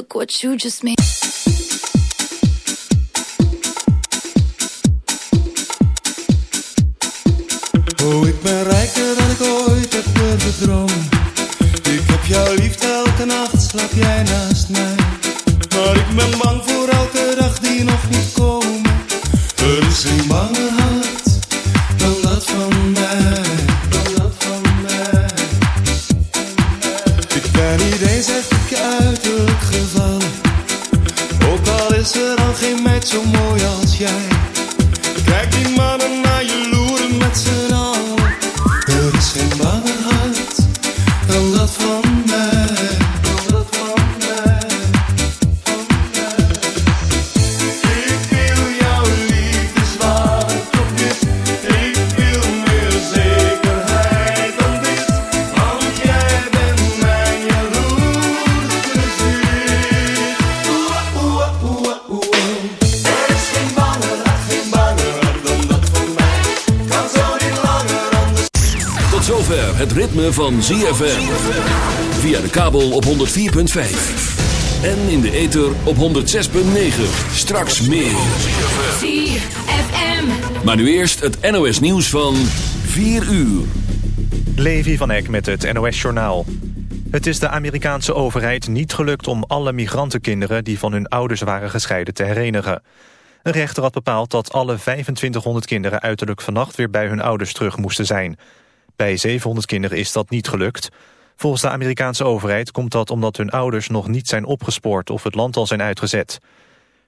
Look what you just made. Oh, ik ben rijker dan ik ooit heb durven dromen. 周末要加 van ZFM. Via de kabel op 104.5. En in de ether op 106.9. Straks meer. ZFM. Maar nu eerst het NOS nieuws van 4 uur. Levi van Eck met het NOS-journaal. Het is de Amerikaanse overheid niet gelukt om alle migrantenkinderen... die van hun ouders waren gescheiden te herenigen. Een rechter had bepaald dat alle 2500 kinderen... uiterlijk vannacht weer bij hun ouders terug moesten zijn. Bij 700 kinderen is dat niet gelukt. Volgens de Amerikaanse overheid komt dat omdat hun ouders... nog niet zijn opgespoord of het land al zijn uitgezet.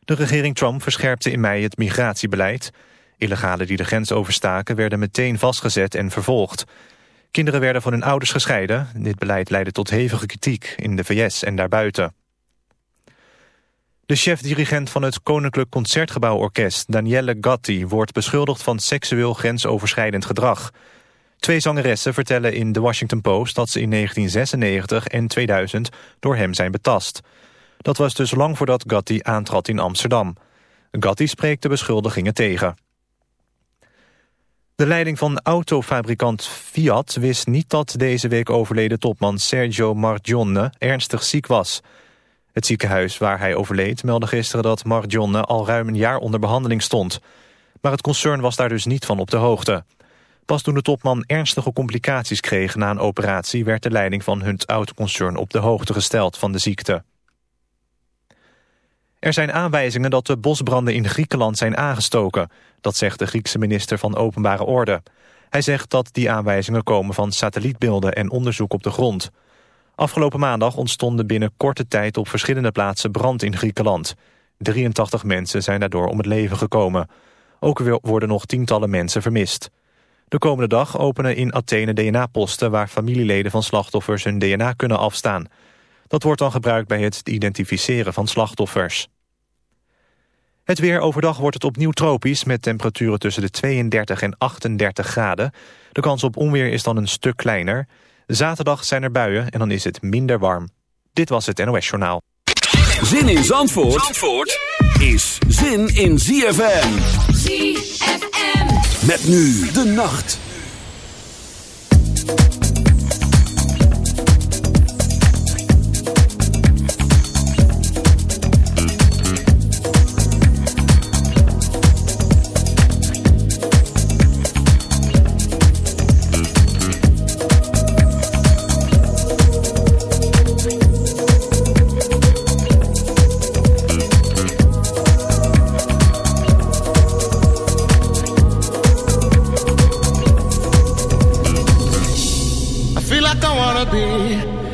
De regering Trump verscherpte in mei het migratiebeleid. Illegalen die de grens overstaken werden meteen vastgezet en vervolgd. Kinderen werden van hun ouders gescheiden. Dit beleid leidde tot hevige kritiek in de VS en daarbuiten. De chef-dirigent van het Koninklijk Concertgebouworkest, Danielle Gatti, wordt beschuldigd van seksueel grensoverschrijdend gedrag. Twee zangeressen vertellen in The Washington Post dat ze in 1996 en 2000 door hem zijn betast. Dat was dus lang voordat Gatti aantrad in Amsterdam. Gatti spreekt de beschuldigingen tegen. De leiding van autofabrikant Fiat wist niet dat deze week overleden topman Sergio Marchionne ernstig ziek was. Het ziekenhuis waar hij overleed meldde gisteren dat Marchionne al ruim een jaar onder behandeling stond. Maar het concern was daar dus niet van op de hoogte. Pas toen de topman ernstige complicaties kreeg na een operatie... werd de leiding van hun autoconcern op de hoogte gesteld van de ziekte. Er zijn aanwijzingen dat de bosbranden in Griekenland zijn aangestoken. Dat zegt de Griekse minister van Openbare Orde. Hij zegt dat die aanwijzingen komen van satellietbeelden en onderzoek op de grond. Afgelopen maandag ontstonden binnen korte tijd op verschillende plaatsen brand in Griekenland. 83 mensen zijn daardoor om het leven gekomen. Ook worden nog tientallen mensen vermist. De komende dag openen in Athene DNA-posten... waar familieleden van slachtoffers hun DNA kunnen afstaan. Dat wordt dan gebruikt bij het identificeren van slachtoffers. Het weer overdag wordt het opnieuw tropisch... met temperaturen tussen de 32 en 38 graden. De kans op onweer is dan een stuk kleiner. Zaterdag zijn er buien en dan is het minder warm. Dit was het NOS Journaal. Zin in Zandvoort, Zandvoort is zin in ZFM. ZFM. Met nu de nacht.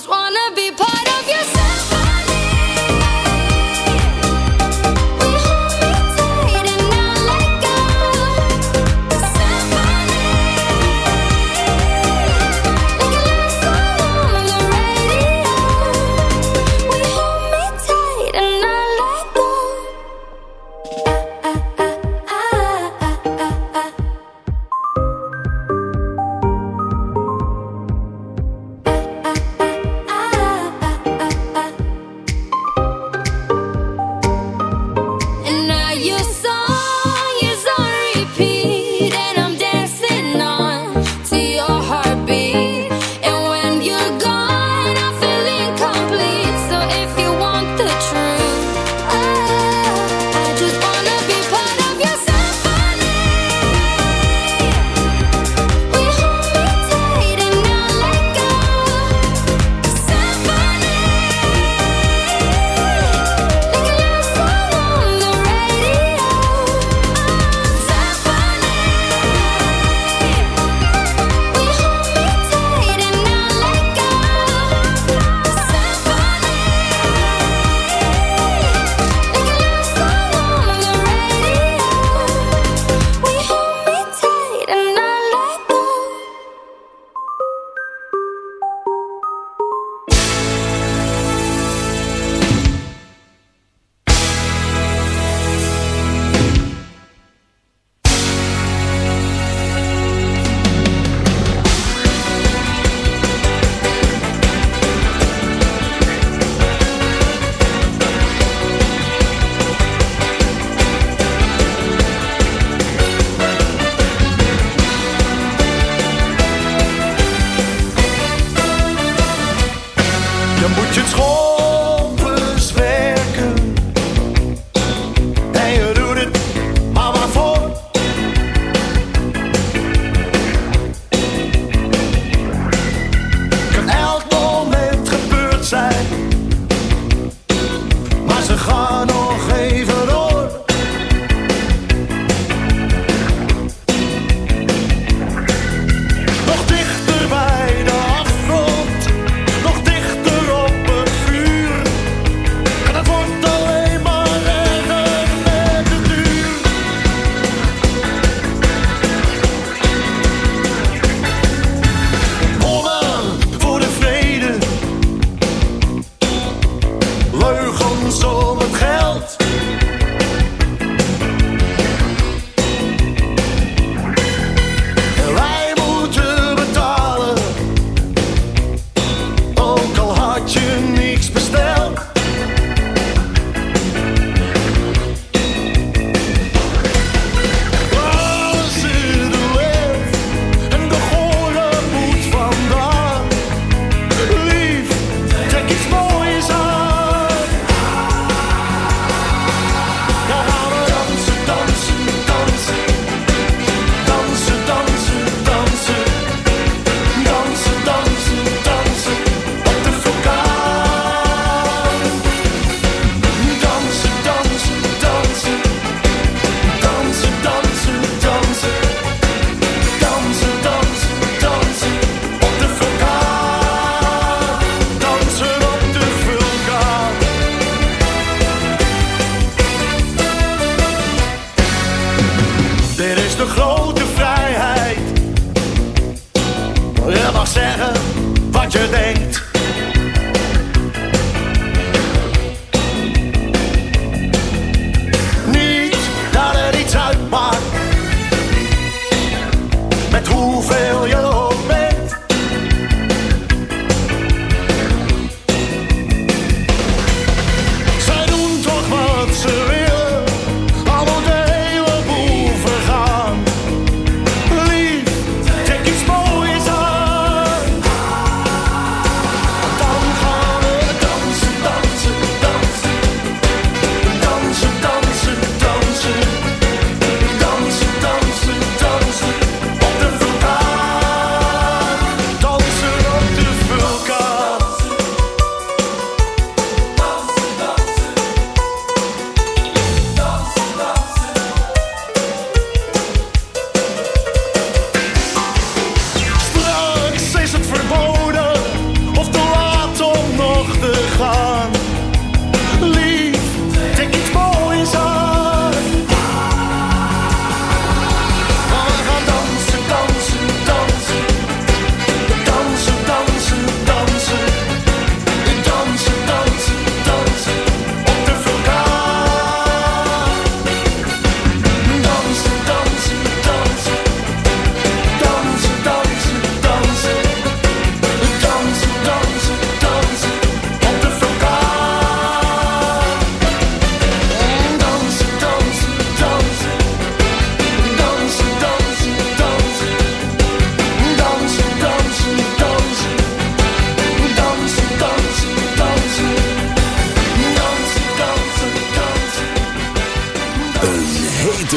just wanna be part of your.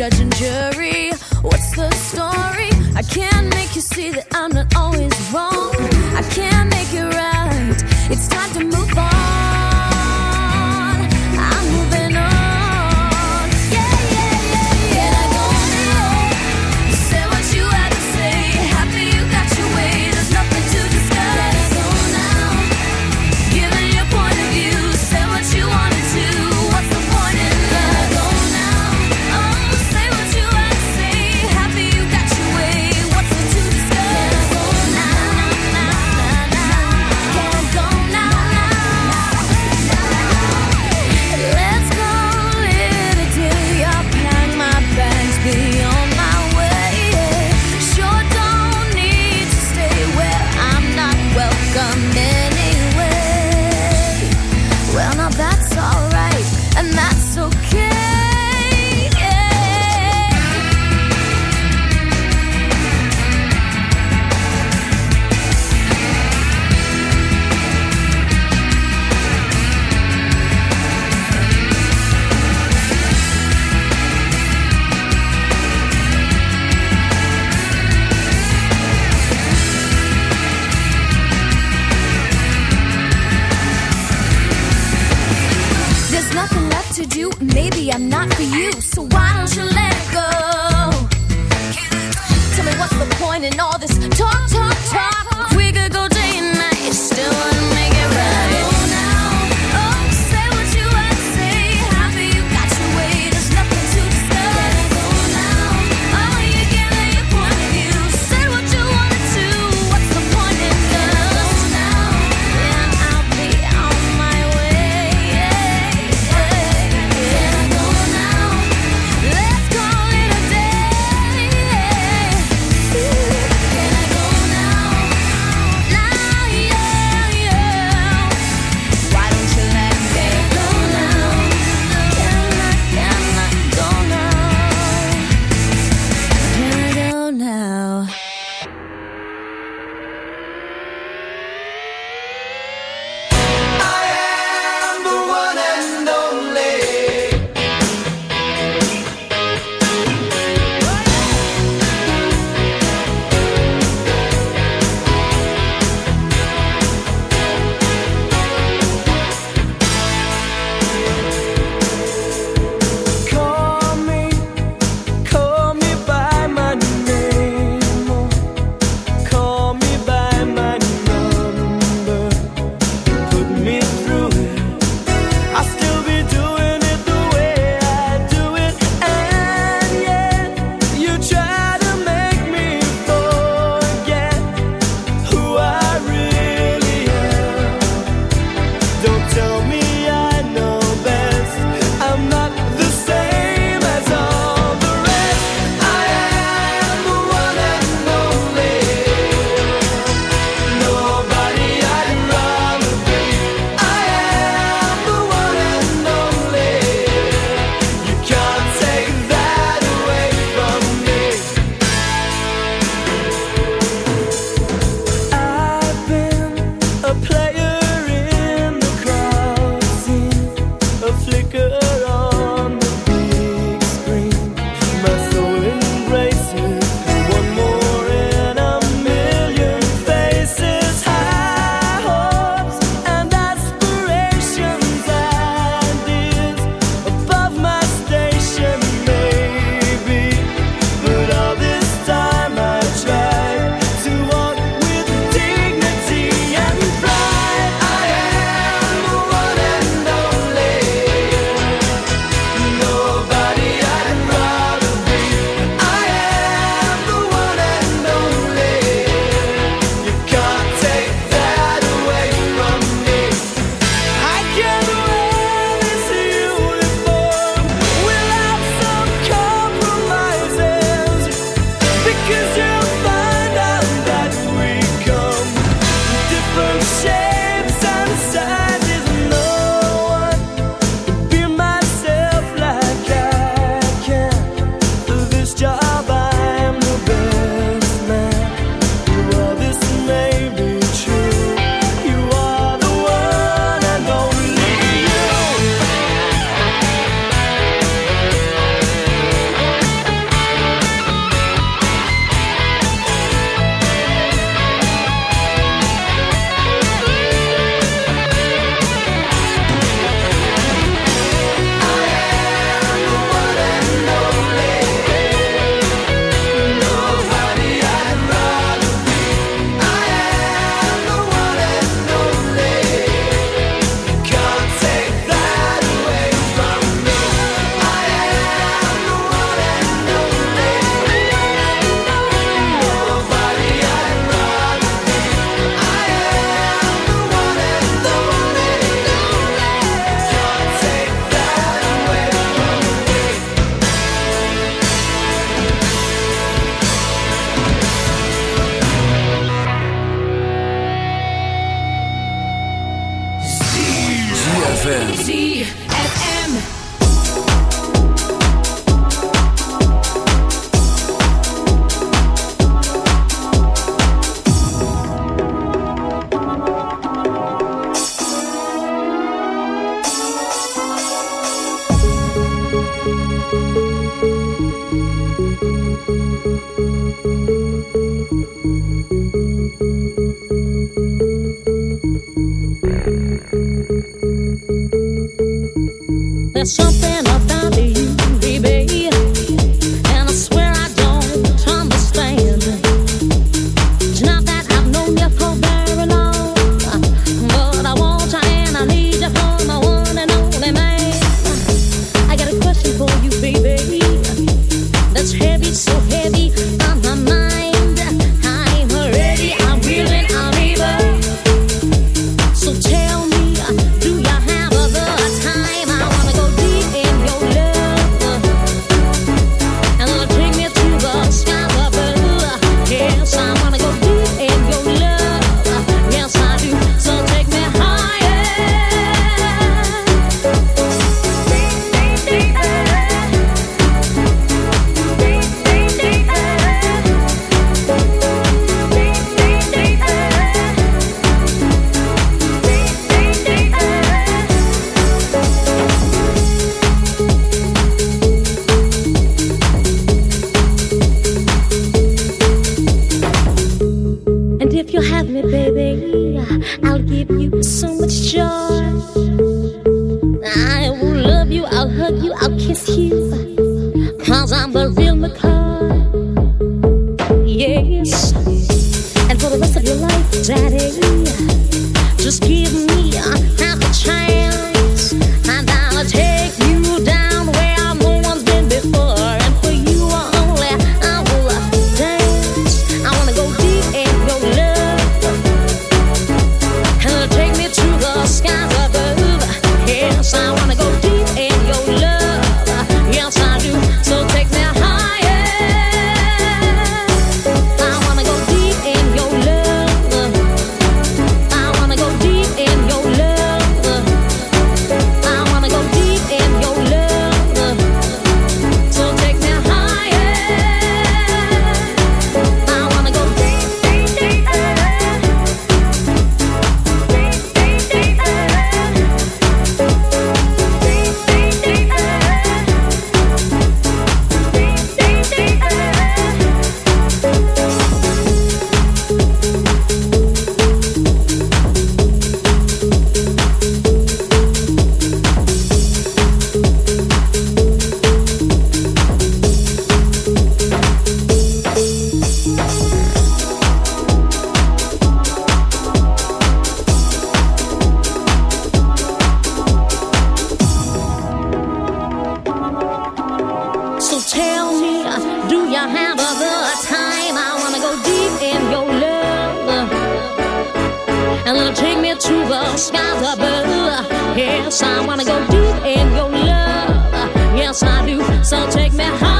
judge and jury. What's the story? I can't make you see that I'm not always wrong. Tell me, do you have a good time? I wanna go deep in your love. And it'll take me to the skies above. Yes, I wanna go deep in your love. Yes, I do. So take me high.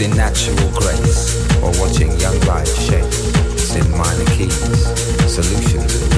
In natural grace, or watching young lives shape. In minor keys, solutions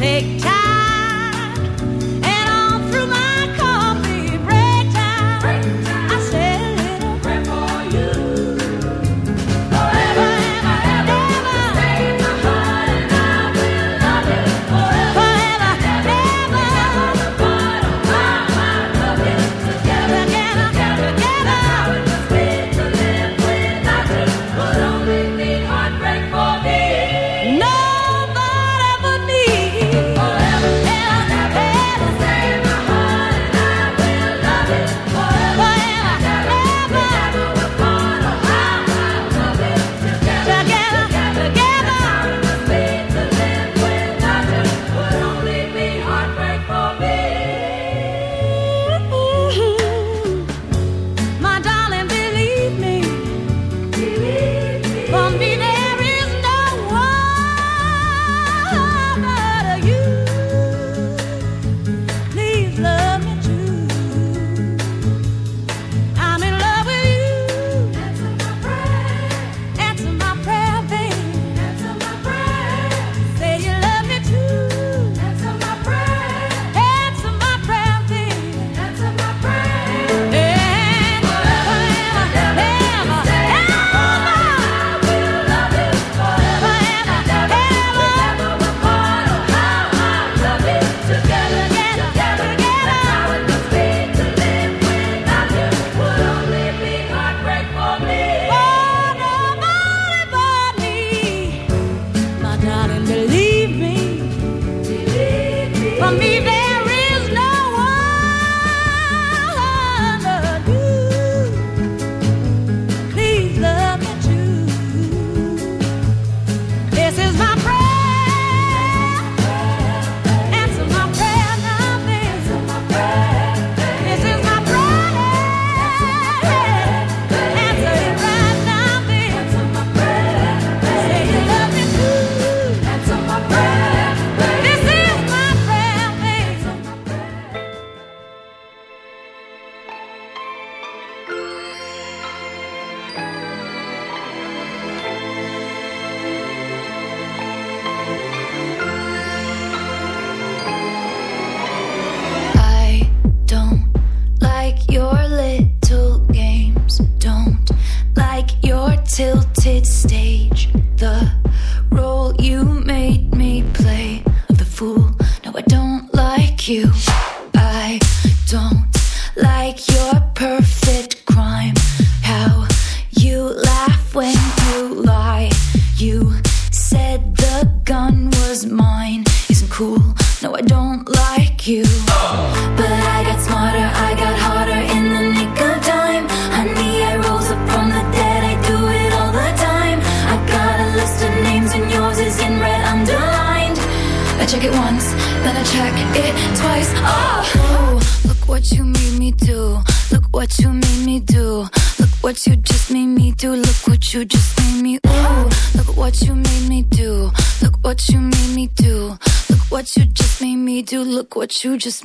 take time, me there just